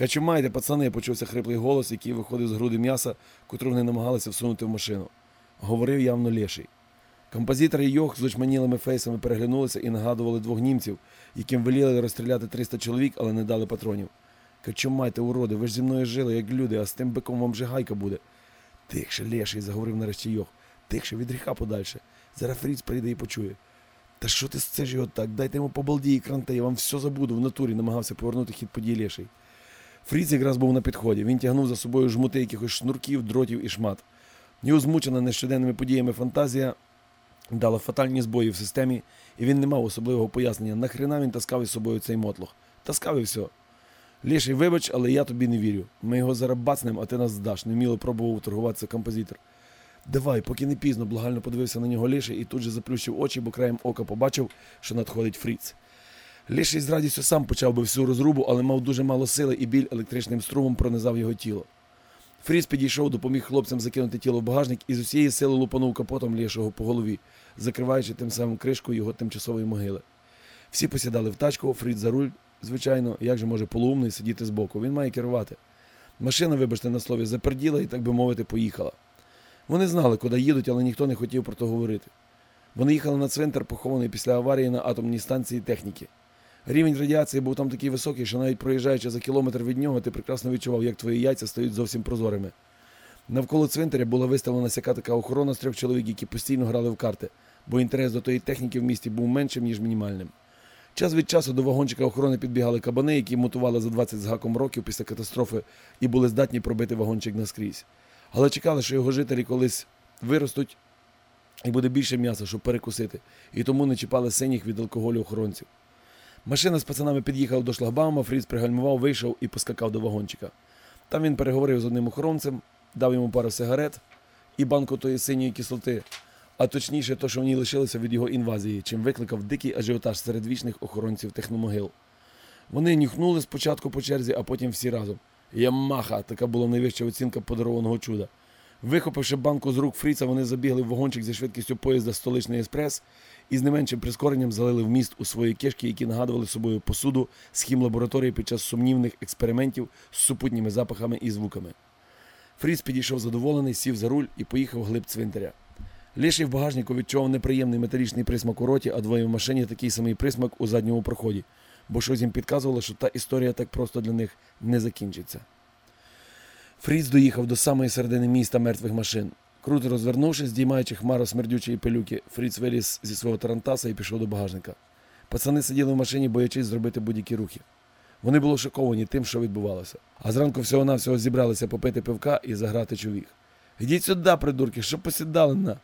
Качумайте, пацани, почувся хриплий голос, який виходив з груди м'яса, котру вони намагалися всунути в машину. Говорив явно леший. Композитор і Йох з очманілими фейсами переглянулися і нагадували двох німців, яким веліли розстріляти 300 чоловік, але не дали патронів. Качумайте, уроди, ви ж зі мною жили, як люди, а з тим биком вам же гайка буде. Тихше, леший, заговорив нарешті Йох. Тихше від гріха подальше. Зараз Фріц прийде і почує. Та що ти це ж його так? Дайте йому по балді і кранте, я вам все забуду в натурі, намагався повернути хід подій леший. Фріц якраз був на підході. Він тягнув за собою жмути якихось шнурків, дротів і шмат. Його змучена нещоденними подіями фантазія дала фатальні збої в системі, і він не мав особливого пояснення, нахрена він таскав із собою цей мотлох. Таскав і все. Ліший, вибач, але я тобі не вірю. Ми його зараз бацнем, а ти нас здаш. Невміло пробував торгуватися композитор. Давай, поки не пізно, благально подивився на нього Ліший і тут же заплющив очі, бо краєм ока побачив, що надходить Фріц. Ліший з радістю сам почав би всю розрубу, але мав дуже мало сили і біль електричним струмом пронизав його тіло. Фріц підійшов, допоміг хлопцям закинути тіло в багажник і з усієї сили лупанув капотом лішого по голові, закриваючи тим самим кришкою його тимчасової могили. Всі посідали в тачку, Фріц за руль, звичайно, як же може полуумний сидіти збоку. Він має керувати. Машина, вибачте на слові, заперділа і, так би мовити, поїхала. Вони знали, куди їдуть, але ніхто не хотів про то говорити. Вони їхали на цвинтар, похований після аварії на атомній станції техніки. Рівень радіації був там такий високий, що навіть проїжджаючи за кілометр від нього, ти прекрасно відчував, як твої яйця стають зовсім прозорими. Навколо цвинтаря була виставлена сяка така охорона з трьох чоловік, які постійно грали в карти, бо інтерес до тої техніки в місті був меншим, ніж мінімальним. Час від часу до вагончика охорони підбігали кабани, які мутували за 20 з гаком років після катастрофи і були здатні пробити вагончик наскрізь. Але чекали, що його жителі колись виростуть і буде більше м'яса, щоб перекусити, і тому не чіпали синіх від алкоголю охоронців. Машина з пацанами під'їхала до шлагбаума, Фріц пригальмував, вийшов і поскакав до вагончика. Там він переговорив з одним охоронцем, дав йому пару сигарет і банку тої синьої кислоти, а точніше, то, що в ній лишилося від його інвазії, чим викликав дикий ажіотаж серед вічних охоронців техномогил. Вони нюхнули спочатку по черзі, а потім всі разом. Ямаха, така була найвища оцінка подарованого чуда. Вихопивши банку з рук Фріца, вони забігли в вагончик зі швидкістю поїзда столичний еспрес і з не меншим прискоренням залили в міст у свої кишки, які нагадували собою посуду з хімлабораторії під час сумнівних експериментів з супутніми запахами і звуками. Фріц підійшов задоволений, сів за руль і поїхав глиб цвинтаря. Ліший в багажнику відчував неприємний металічний присмак у роті, а двоє в машині такий самий присмак у задньому проході, бо щось їм підказувало, що та історія так просто для них не закінчиться. Фріц доїхав до самої середини міста мертвих машин. Круто розвернувшись, здіймаючи хмару смердючої пилюки, Фріц виліз зі свого тарантаса і пішов до багажника. Пацани сиділи в машині, боячись зробити будь-які рухи. Вони були шоковані тим, що відбувалося. А зранку всього-навсього зібралися попити пивка і заграти човіг. Ідіть сюди, придурки, що посідали на.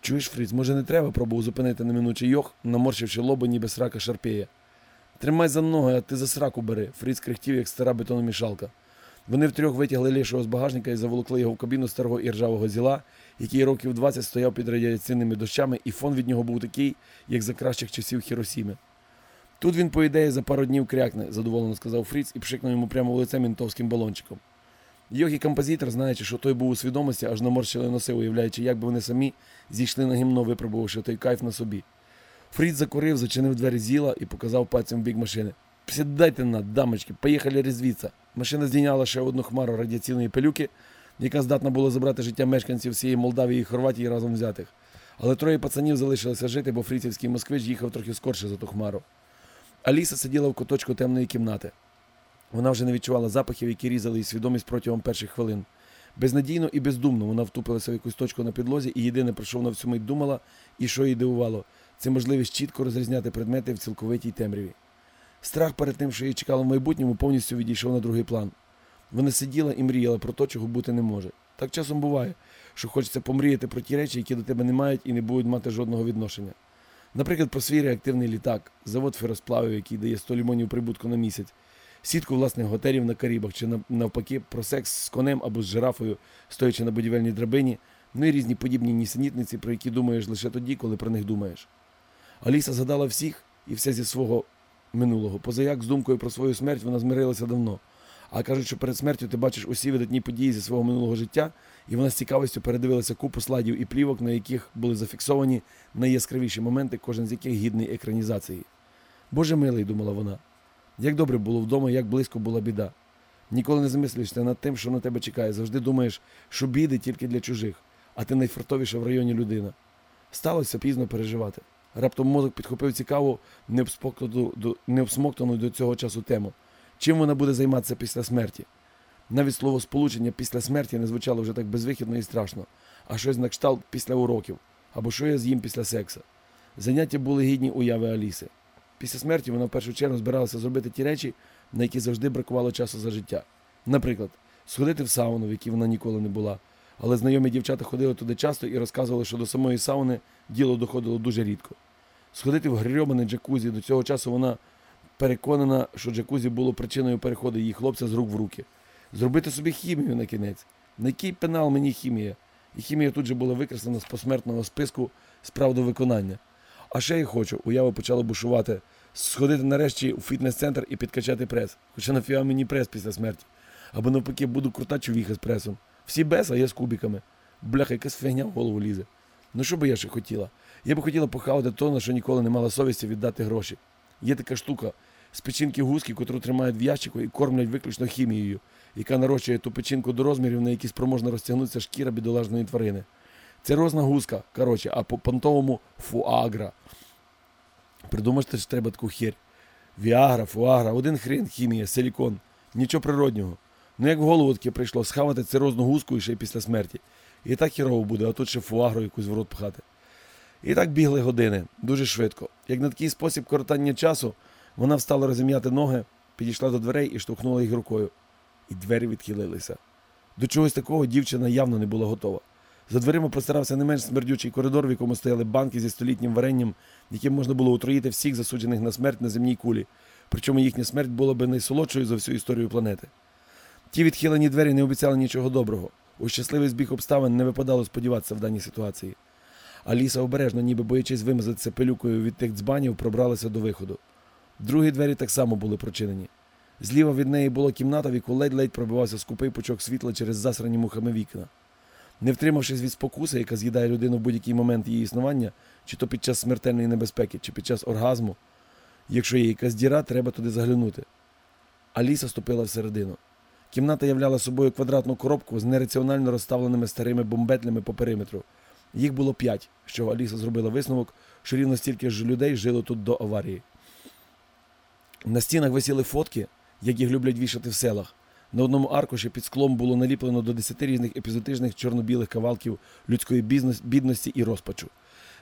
Чуєш, Фріц, може не треба пробував зупинити неминучий йох, наморщивши лоба, ніби срака шарпеє. Тримай за ноги, а ти за сраку бери. Фріц кряхтів, як стара бетономішалка. Вони втрьох витягли лішого з багажника і заволокли його в кабіну старого іржавого зіла, який років 20 стояв під радіаційними дощами, і фон від нього був такий, як за кращих часів Хіросіми. Тут він, по ідеї, за пару днів крякне, задоволено сказав Фріц і пшикнув йому прямо в лице мінтовським балончиком. Йох і композитор, знаючи, що той був у свідомості, аж наморщили носи, уявляючи, як би вони самі зійшли на гімно, випробувавши той кайф на собі. Фріц закурив, зачинив двері зіла і показав пальцем в бік машини. Сідайте на, дамочки, поїхали різвіться. Машина здійняла ще одну хмару радіаційної пилюки, яка здатна була забрати життя мешканців всієї Молдавії і Хорватії разом взятих. Але троє пацанів залишилося жити, бо фріцівський москвич їхав трохи скорше за ту хмару. Аліса сиділа в куточку темної кімнати. Вона вже не відчувала запахів, які різали її свідомість протягом перших хвилин. Безнадійно і бездумно вона втупилася в якусь точку на підлозі і єдине, про що вона всю мить думала, і що її дивувало, це можливість чітко розрізняти предмети в цілковитій темряві. Страх перед тим, що її чекало в майбутньому, повністю відійшов на другий план. Вона сиділа і мріяла про те, чого бути не може. Так часом буває, що хочеться помріяти про ті речі, які до тебе не мають і не будуть мати жодного відношення. Наприклад, про свій реактивний літак, завод феросплавів, який дає 100 лімонів прибутку на місяць, сітку власних готелів на Карібах чи навпаки про секс з конем або з жирафою, стоячи на будівельній драбині, ну і різні подібні нісенітниці, про які думаєш лише тоді, коли про них думаєш. Аліса згадала всіх і все зі свого минулого. Позаяк з думкою про свою смерть вона змирилася давно. А кажуть, що перед смертю ти бачиш усі видатні події зі свого минулого життя, і вона з цікавістю передивилася купу слайдів і плівок, на яких були зафіксовані найяскравіші моменти, кожен з яких гідний екранізації. Боже милий, думала вона, як добре було вдома, як близько була біда. Ніколи не замислюєшся над тим, що на тебе чекає. Завжди думаєш, що біди тільки для чужих, а ти найфартовіша в районі людина. Сталося пізно переживати. Раптом мозок підхопив цікаву, необсмоктану до, цього часу тему. Чим вона буде займатися після смерті? Навіть слово сполучення після смерті не звучало вже так безвихідно і страшно, а щось на кшталт після уроків, або що я з'їм після секса. Заняття були гідні уяви Аліси. Після смерті вона в першу чергу збиралася зробити ті речі, на які завжди бракувало часу за життя. Наприклад, сходити в сауну, в якій вона ніколи не була. Але знайомі дівчата ходили туди часто і розказували, що до самої сауни діло доходило дуже рідко. Сходити в грьобаний джакузі до цього часу вона переконана, що джакузі було причиною переходу її хлопця з рук в руки. Зробити собі хімію на кінець. На який пенал мені хімія? І хімія тут же була викреслена з посмертного списку справ до виконання. А ще я хочу, уява почала бушувати, сходити нарешті у фітнес-центр і підкачати прес. Хоча нафіга мені прес після смерті. Або навпаки буду крута чувіха з пресом. Всі без, а я з кубиками. Бляха, якась фігня в голову лізе. Ну що би я ще хотіла? Я би хотіла похавати то, на що ніколи не мала совісті віддати гроші. Є така штука з печінки гуски, котру тримають в ящику і кормлять виключно хімією, яка нарощує ту печінку до розмірів, на які спроможна розтягнутися шкіра бідолажної тварини. Це розна гуска, коротше, а по понтовому фуагра. Придумати що треба таку херь. Віагра, фуагра, один хрен, хімія, силікон. Нічого природнього. Ну як в голову таке прийшло схавати цирозну гуску і ще й після смерті. І так хірово буде, а тут ще фуагру якусь в рот пхати. І так бігли години, дуже швидко. Як на такий спосіб коротання часу, вона встала розім'яти ноги, підійшла до дверей і штовхнула їх рукою. І двері відхилилися. До чогось такого дівчина явно не була готова. За дверима простирався не менш смердючий коридор, в якому стояли банки зі столітнім варенням, яким можна було отруїти всіх засуджених на смерть на земній кулі. Причому їхня смерть була би найсолодшою за всю історію планети. Ті відхилені двері не обіцяли нічого доброго. У щасливий збіг обставин не випадало сподіватися в даній ситуації. Аліса обережно, ніби боячись вимазатися пилюкою від тих дзбанів, пробралася до виходу. Другі двері так само були прочинені. Зліва від неї була кімната, в яку ледь-ледь пробивався скупий пучок світла через засрані мухами вікна. Не втримавшись від спокуси, яка з'їдає людину в будь-який момент її існування, чи то під час смертельної небезпеки, чи під час оргазму, якщо є якась діра, треба туди заглянути. Аліса ступила всередину. Кімната являла собою квадратну коробку з нераціонально розставленими старими бомбетлями по периметру. Їх було п'ять, з чого Аліса зробила висновок, що рівно стільки ж людей жило тут до аварії. На стінах висіли фотки, як їх люблять вішати в селах. На одному аркуші під склом було наліплено до десяти різних епізотичних чорно-білих кавалків людської бідності і розпачу.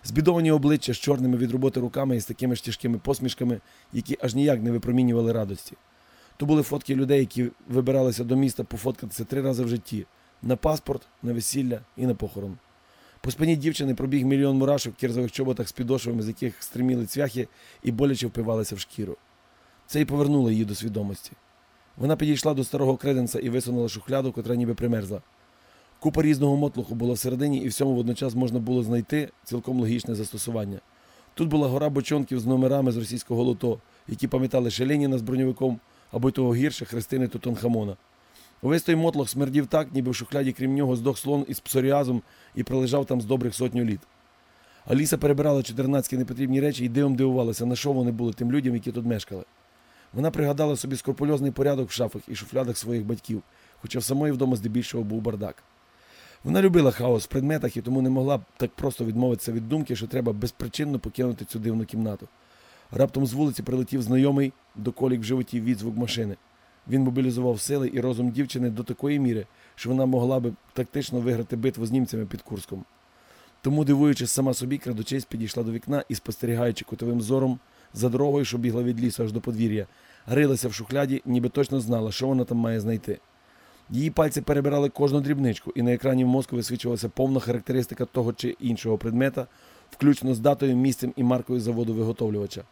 Збідовані обличчя з чорними від роботи руками і з такими ж тяжкими посмішками, які аж ніяк не випромінювали радості. То були фотки людей, які вибиралися до міста пофоткатися три рази в житті: на паспорт, на весілля і на похорон. По спині дівчини пробіг мільйон мурашок в кірзових чоботах з підошвами, з яких стриміли цвяхи і боляче впивалися в шкіру. Це й повернуло її до свідомості. Вона підійшла до старого креденса і висунула шухляду, котра ніби примерзла. Купа різного мотлуху була всередині, і всьому водночас можна було знайти цілком логічне застосування. Тут була гора бочонків з номерами з російського лото, які пам'ятали Шеленіна з броньовиком або й того гірше Христини Тутанхамона. Увесь той мотлох смердів так, ніби в шухляді, крім нього, здох слон із псоріазом і пролежав там з добрих сотню літ. Аліса перебирала 14 непотрібні речі і дивом дивувалася, на що вони були тим людям, які тут мешкали. Вона пригадала собі скрупульозний порядок в шафах і шуфлядах своїх батьків, хоча в самої вдома здебільшого був бардак. Вона любила хаос в предметах і тому не могла так просто відмовитися від думки, що треба безпричинно покинути цю дивну кімнату. Раптом з вулиці прилетів знайомий до колік в животі відзвук машини. Він мобілізував сили і розум дівчини до такої міри, що вона могла би тактично виграти битву з німцями під Курском. Тому, дивуючись сама собі, крадучись підійшла до вікна і, спостерігаючи кутовим зором за дорогою, що бігла від лісу аж до подвір'я, рилася в шухляді, ніби точно знала, що вона там має знайти. Її пальці перебирали кожну дрібничку, і на екрані в мозку висвічувалася повна характеристика того чи іншого предмета, включно з датою, місцем і маркою заводу виготовлювача.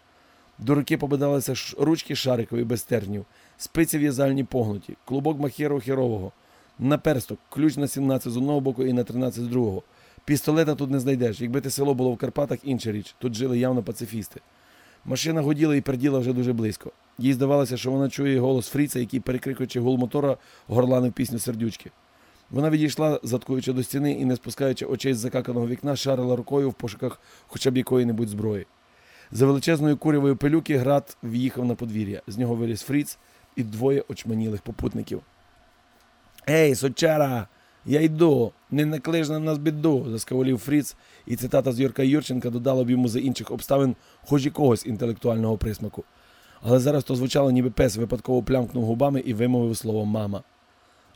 До руки побидалися ручки шарикові без стержнів, спиці в'язальні погнуті, клубок махєру херового, наперсток, ключ на 17 з одного боку і на 13 з другого. Пістолета тут не знайдеш. Якби те село було в Карпатах, інша річ. Тут жили явно пацифісти. Машина годіла і перділа вже дуже близько. Їй здавалося, що вона чує голос Фріца, який, перекрикуючи гул мотора, горланив пісню сердючки. Вона відійшла, заткуючи до стіни і, не спускаючи очей з закаканого вікна, шарила рукою в пошуках хоча б якої-небудь зброї. За величезною курявою пилюки град в'їхав на подвір'я. З нього виліз Фріц і двоє очманілих попутників. Ей, сучара! Я йду, не наклиж на нас біду, заскаволів Фріц, і цитата з Юрка Юрченка додала б йому за інших обставин хоч якогось інтелектуального присмаку. Але зараз то звучало, ніби пес випадково плямкнув губами і вимовив слово мама.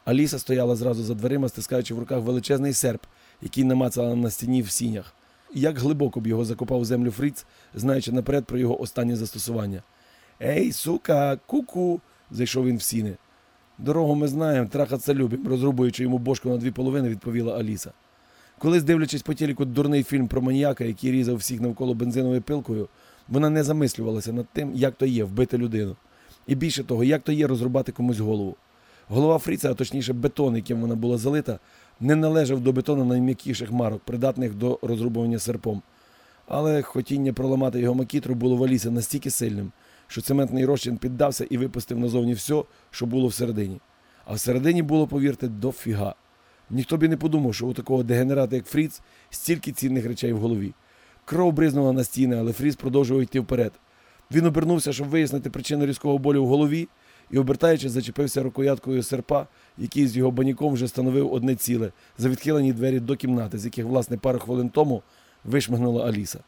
Аліса стояла зразу за дверима, стискаючи в руках величезний серп, який намацала на стіні в сінях. Як глибоко б його закопав землю Фріц, знаючи наперед про його останнє застосування. Ей, сука, ку-ку, зайшов він в сіни. Дорогу ми знаємо, трахаться любим, розрубуючи йому бошку на дві половини, відповіла Аліса. Колись, дивлячись по телеку дурний фільм про маніяка, який різав всіх навколо бензиновою пилкою, вона не замислювалася над тим, як то є вбити людину. І більше того, як то є розрубати комусь голову. Голова Фріца, а точніше бетон, яким вона була залита, не належав до бетону найм'якіших марок, придатних до розрубування серпом. Але хотіння проламати його макітру було в Алісі настільки сильним, що цементний розчин піддався і випустив назовні все, що було всередині. А всередині було, повірте, дофіга. Ніхто б і не подумав, що у такого дегенерата, як Фріц, стільки цінних речей в голові. Кров бризнула на стіни, але Фріц продовжував йти вперед. Він обернувся, щоб вияснити причину різкого болю в голові, і, обертаючись, зачепився рукояткою серпа, який з його баніком вже становив одне ціле, за відхилені двері до кімнати, з яких, власне, пару хвилин тому вишмигнула Аліса.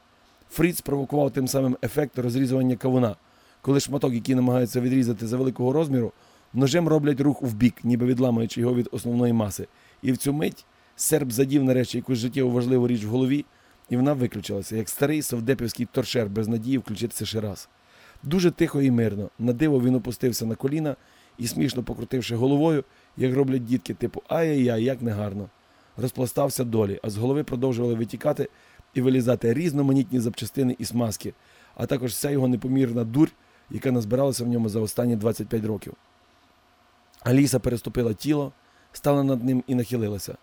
Фріц провокував тим самим ефект розрізування кавуна, коли шматок, який намагаються відрізати за великого розміру, ножем роблять рух вбік, ніби відламуючи його від основної маси. І в цю мить серп задів нарешті якусь життєво важливу річ в голові, і вона виключилася, як старий совдепівський торшер без надії включитися ще раз. Дуже тихо і мирно. На диво він опустився на коліна і, смішно покрутивши головою, як роблять дітки, типу ай-яй-яй, як негарно. Розпластався долі, а з голови продовжували витікати і вилізати різноманітні запчастини і смазки, а також вся його непомірна дурь, яка назбиралася в ньому за останні 25 років. Аліса переступила тіло, стала над ним і нахилилася.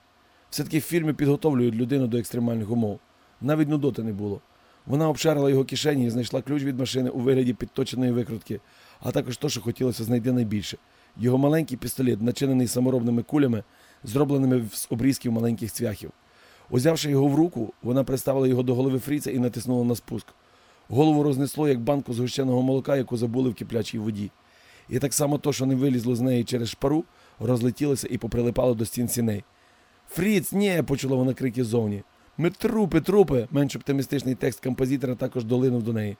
Все-таки в фільмі підготовлюють людину до екстремальних умов. Навіть нудоти не було. Вона обшарила його кишені і знайшла ключ від машини у вигляді підточеної викрутки, а також то, що хотілося знайти найбільше. Його маленький пістолет, начинений саморобними кулями, зробленими з обрізків маленьких цвяхів. Узявши його в руку, вона приставила його до голови Фріца і натиснула на спуск. Голову рознесло, як банку згущеного молока, яку забули в киплячій воді. І так само то, що не вилізло з неї через шпару, розлетілося і поприлипало до стін сіней. Фріц, ні, почула вона крики ззовні. Ми трупи, трупи. Менш оптимістичний текст композитора також долинув до неї.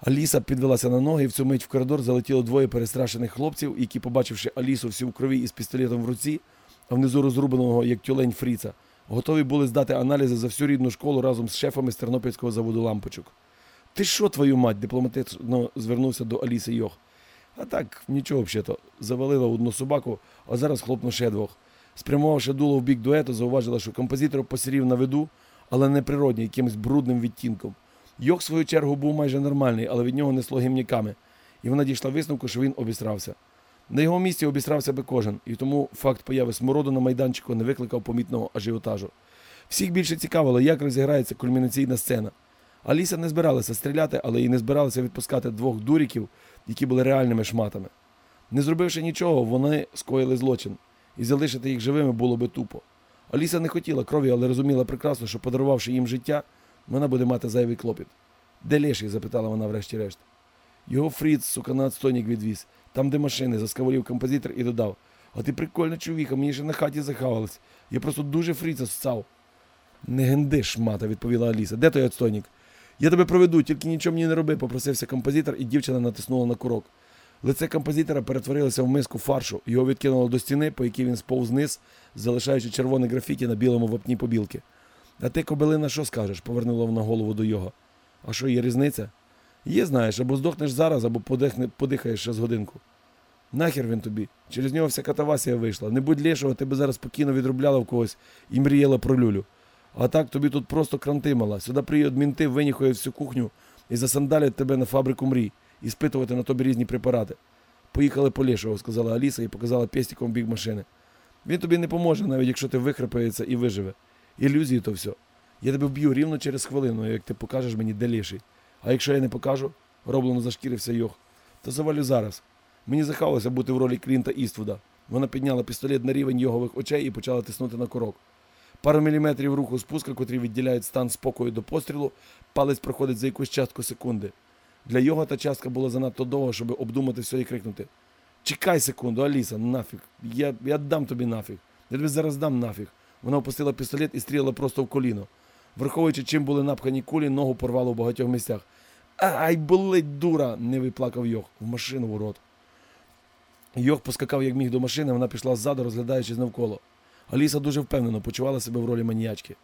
Аліса підвелася на ноги, і в цю мить в коридор залетіло двоє перестрашених хлопців, які, побачивши Алісу всю в крові із пістолетом в руці, а внизу розрубаного, як тюлень Фріца, готові були здати аналізи за всю рідну школу разом з шефами з Тернопільського заводу лампочок. Ти що, твою мать? дипломатично звернувся до Аліси Йох. А так, нічого взагалі-то. Завалила одну собаку, а зараз хлопну ще двох. Спрямувавши дуло в бік дуету, зауважила, що композитор посірів на виду, але не природній, якимось брудним відтінком. Йох, в свою чергу, був майже нормальний, але від нього несло гімняками, і вона дійшла висновку, що він обісрався. На його місці обісрався би кожен, і тому факт появи смороду на майданчику не викликав помітного ажіотажу. Всіх більше цікавило, як розіграється кульмінаційна сцена. Аліса не збиралася стріляти, але і не збиралася відпускати двох дуріків, які були реальними шматами. Не зробивши нічого, вони скоїли злочин, і залишити їх живими було би тупо. Аліса не хотіла крові, але розуміла прекрасно, що подарувавши їм життя, вона буде мати зайвий клопіт. Де Леший? запитала вона врешті-решт. Його Фріц, сука, на відвіз, там, де машини, заскаволів композитор і додав. А ти прикольна чувіха, мені ще на хаті захавались. Я просто дуже фріца ссав. Не гендиш, мата, відповіла Аліса. Де той отстойник? Я тебе проведу, тільки нічого мені не роби, попросився композитор, і дівчина натиснула на курок. Лице композитора перетворилося в миску фаршу, його відкинуло до стіни, по якій він сповз вниз, залишаючи червоне графіті на білому вапні побілки. А ти, кобилина, що скажеш? повернула вона голову до його. А що, є різниця? Є, знаєш, або здохнеш зараз, або подихне, подихаєш ще з годинку. Нахер він тобі. Через нього вся катавасія вийшла. Не будь лішого, ти би зараз спокійно відробляла в когось і мріяла про люлю. А так тобі тут просто крантимала. Сюди приїдуть мінти, виніхують всю кухню і засандалять тебе на фабрику мрій і спитувати на тобі різні препарати. Поїхали по Лешого, сказала Аліса і показала пестиком бік машини. Він тобі не поможе, навіть якщо ти вихрапається і виживе. Ілюзії то все. Я тебе вб'ю рівно через хвилину, як ти покажеш мені, де ліший. А якщо я не покажу, роблено зашкірився Йох, то завалю зараз. Мені захалося бути в ролі Клінта Іствуда. Вона підняла пістолет на рівень йогових очей і почала тиснути на курок. Пару міліметрів руху спуска, котрі відділяють стан спокою до пострілу, палець проходить за якусь частку секунди. Для його та частка була занадто довго, щоб обдумати все і крикнути. Чекай секунду, Аліса, нафіг. Я, я дам тобі нафіг. Я тобі зараз дам нафіг. Вона опустила пістолет і стріляла просто в коліно. Враховуючи, чим були напхані кулі, ногу порвало в багатьох місцях. Ай, болить, дура! не виплакав Йох. В машину в рот. Йох поскакав, як міг до машини, вона пішла ззаду, розглядаючись навколо. Аліса дуже впевнено почувала себе в ролі маніячки.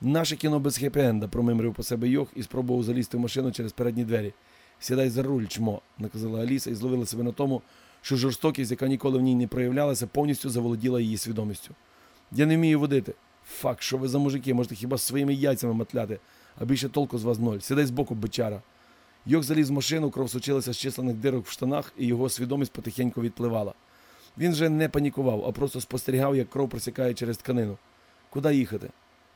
Наше кіно без хеппі-енда, промимрив по себе Йох і спробував залізти в машину через передні двері. Сідай за руль, чмо, наказала Аліса і зловила себе на тому, що жорстокість, яка ніколи в ній не проявлялася, повністю заволоділа її свідомістю. Я не вмію водити. Фак, що ви за мужики, можете хіба своїми яйцями матляти, а більше толку з вас ноль. Сідай збоку, бичара. Йох заліз в машину, кров сочилася з численних дирок в штанах, і його свідомість потихеньку відпливала. Він же не панікував, а просто спостерігав, як кров просікає через тканину. Куди їхати?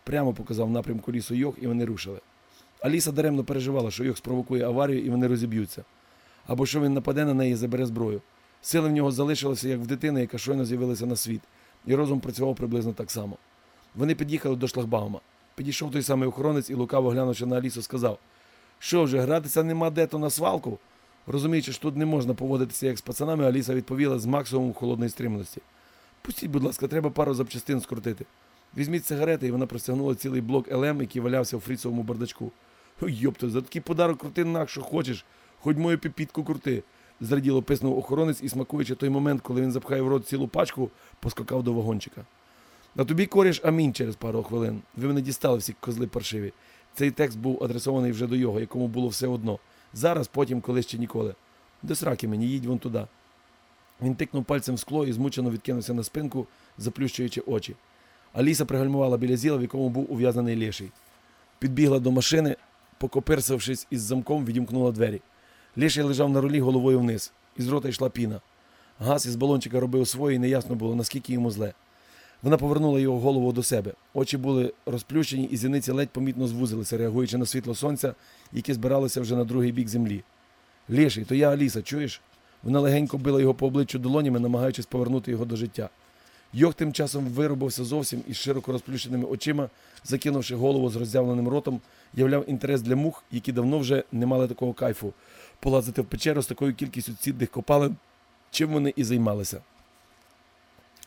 Прямо показав напрямку лісу Йох, і вони рушили. Аліса даремно переживала, що Йох спровокує аварію і вони розіб'ються. Або що він нападе на неї і забере зброю. Сили в нього залишилися, як в дитини, яка щойно з'явилася на світ, і розум працював приблизно так само. Вони під'їхали до шлагбаума. Підійшов той самий охоронець і лукаво глянувши на Алісу, сказав: Що вже, гратися нема де то на свалку? Розуміючи, що тут не можна поводитися як з пацанами, Аліса відповіла з максимумом холодної стриманості. Пустіть, будь ласка, треба пару запчастин скрутити. Візьміть сигарети, і вона простягнула цілий блок ЛМ, який валявся у фріцовому бардачку. Ой, йопто, за такий подарок крути нах, що хочеш, хоч мою піпітку крути. Зраділо писнув охоронець і, смакуючи той момент, коли він запхає в рот цілу пачку, поскакав до вагончика. На тобі коріш амінь через пару хвилин. Ви мене дістали всі козли паршиві. Цей текст був адресований вже до його, якому було все одно. Зараз, потім, колись чи ніколи. До сраки мені, їдь вон туди. Він тикнув пальцем в скло і змучено відкинувся на спинку, заплющуючи очі. Аліса пригальмувала біля зіла, в якому був ув'язаний ліший. Підбігла до машини, покоперсавшись із замком, відімкнула двері. Ліший лежав на рулі головою вниз, із рота йшла піна. Газ із балончика робив своє, і неясно було, наскільки йому зле. Вона повернула його голову до себе. Очі були розплющені, і зіниці ледь помітно звузилися, реагуючи на світло сонця, яке збиралося вже на другий бік землі. Ліший, то я Аліса, чуєш? Вона легенько била його по обличчю долонями, намагаючись повернути його до життя. Йох тим часом виробився зовсім із широко розплющеними очима, закинувши голову з роззявленим ротом, являв інтерес для мух, які давно вже не мали такого кайфу, полазити в печеру з такою кількістю цідних копалин, чим вони і займалися.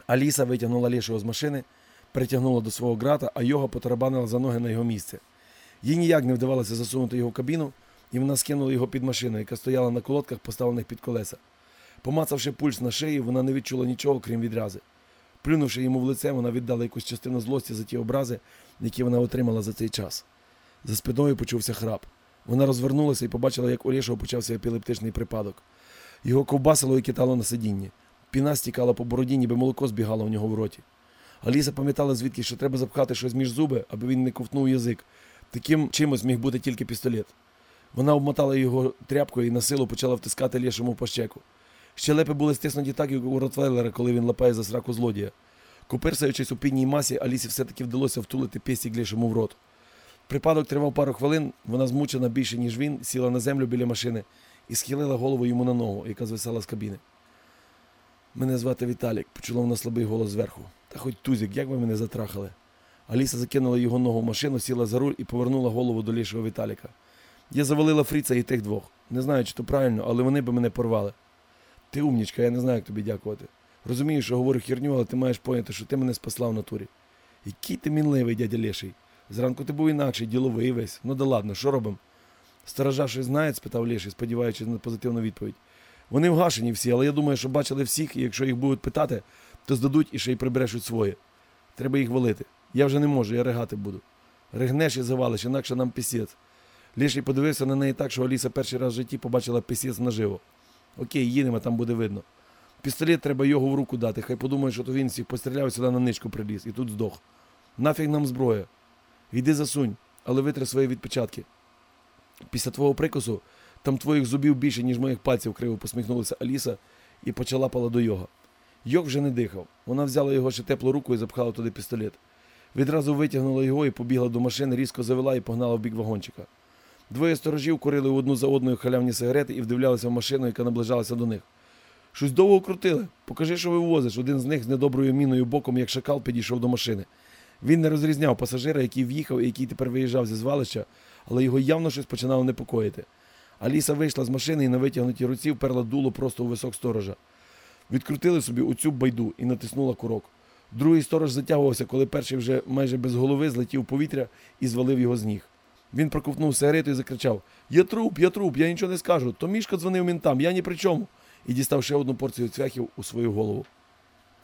Аліса витягнула лішого з машини, притягнула до свого грата, а його потарабанила за ноги на його місце. Їй ніяк не вдавалося засунути його в кабіну, і вона скинула його під машину, яка стояла на колодках, поставлених під колеса. Помацавши пульс на шиї, вона не відчула нічого, крім відрази. Плюнувши йому в лице, вона віддала якусь частину злості за ті образи, які вона отримала за цей час. За спиною почувся храп. Вона розвернулася і побачила, як у Лєшого почався епілептичний припадок. Його ковбасило і китало на сидінні. Піна стікала по бороді, ніби молоко збігало в нього в роті. Аліса пам'ятала звідки, що треба запхати щось між зуби, аби він не ковтнув язик. Таким чимось міг бути тільки пістолет. Вона обмотала його тряпкою і на силу почала втискати лішому по щеку. Щелепи були стиснуті так, як у Ротвейлера, коли він лапає за сраку злодія. Куперсаючись у пінній масі, Алісі все-таки вдалося втулити пестик лішому в рот. Припадок тривав пару хвилин, вона змучена більше, ніж він, сіла на землю біля машини і схилила голову йому на ногу, яка звисала з кабіни. Мене звати Віталік, почула вона слабий голос зверху. Та хоч тузік, як ви мене затрахали. Аліса закинула його ногу в машину, сіла за руль і повернула голову до лішого Віталіка. Я завалила Фріца і тих двох. Не знаю, чи то правильно, але вони би мене порвали. Ти умнічка, я не знаю, як тобі дякувати. Розумію, що говорю херню, але ти маєш поняти, що ти мене спасла в натурі. Який ти мінливий, дядя Леший. Зранку ти був інакший, діловий весь. Ну да ладно, що робимо? Сторожа щось знають? спитав Леший, сподіваючись на позитивну відповідь. Вони вгашені всі, але я думаю, що бачили всіх, і якщо їх будуть питати, то здадуть і ще й прибрешуть своє. Треба їх валити. Я вже не можу, я ригати буду. Ригнеш і завалиш, інакше нам пісець. Ліший подивився на неї так, що Аліса перший раз в житті побачила пісець наживо. Окей, їдемо, там буде видно. Пістолет треба його в руку дати, хай подумає, що то він всіх постріляв сюди на ничку приліз і тут здох. Нафіг нам зброя. Йди засунь, але витри свої відпечатки. Після твого прикусу там твоїх зубів більше, ніж моїх пальців, криво посміхнулася Аліса і почала пала до йога. Йог вже не дихав. Вона взяла його ще теплу руку і запхала туди пістолет. Відразу витягнула його і побігла до машини, різко завела і погнала в бік вагончика. Двоє сторожів курили одну за одною халявні сигарети і вдивлялися в машину, яка наближалася до них. Щось довго крутили. Покажи, що вивозиш. Один з них з недоброю міною боком, як шакал, підійшов до машини. Він не розрізняв пасажира, який в'їхав і який тепер виїжджав зі звалища, але його явно щось починало непокоїти. Аліса вийшла з машини і на витягнутій руці вперла дуло просто у висок сторожа. Відкрутили собі оцю байду і натиснула курок. Другий сторож затягувався, коли перший вже майже без голови злетів повітря і звалив його з ніг. Він проковтнув сигарету і закричав: Я труп, я труп, я нічого не скажу. То мішка дзвонив мінтам, я ні при чому. І дістав ще одну порцію цвяхів у свою голову.